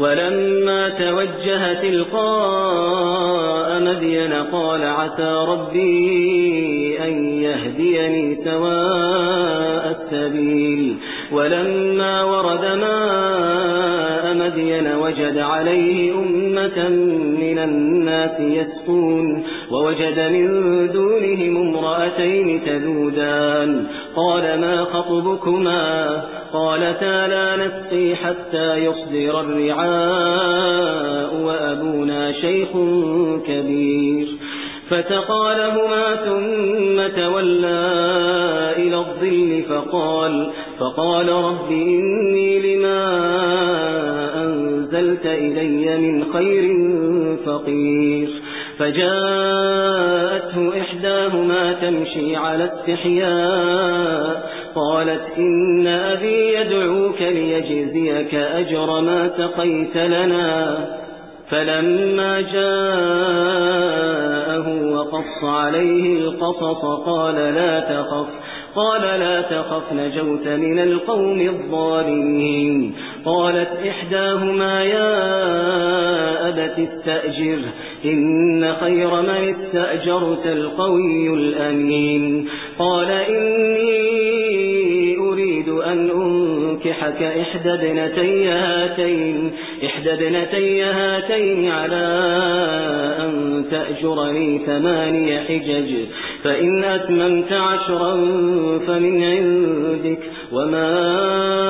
ولما توجه تلقاء مدين قال عسى ربي أن يهديني سواء السبيل. ولما ورد ماء مدين وجد عليه أمة من الناس يسقون ووجد من دونهم امرأتين تذودان. قال ما خطبكما؟ قالتا لا نسقي حتى يصدر الرعاء وأبونا شيخ كبير. فتقالهما ثم تولى إلى الظل فقال فقال رب لما أنزلت إلي من خير فقير. فجاءته إحداهما تمشي على استحياء قالت إن أبي يدعوك ليجزيك أجر ما تقيت لنا. فلما جاءه وقص عليه القصص قال لا تخف قال لا تخف نجوت من القوم الظالمين. قالت إحداهما يا أبت استأجر إن خير من استأجرت القوي الأمين. قال إني أريد أن أنكحك إحدى ابنتي هاتين إحدى ابنتي هاتين على أن تأجرني ثماني حجج فإن أتممت عشرا فمن عندك وما